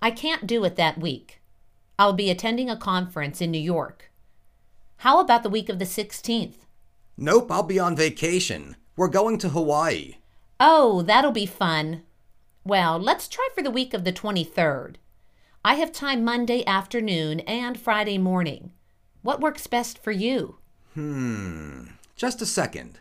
I can't do it that week. I'll be attending a conference in New York. How about the week of the 16th? Nope, I'll be on vacation. We're going to Hawaii. Oh, that'll be fun. Well, let's try for the week of the 23rd. I have time Monday afternoon and Friday morning. What works best for you? Hmm. Just a second.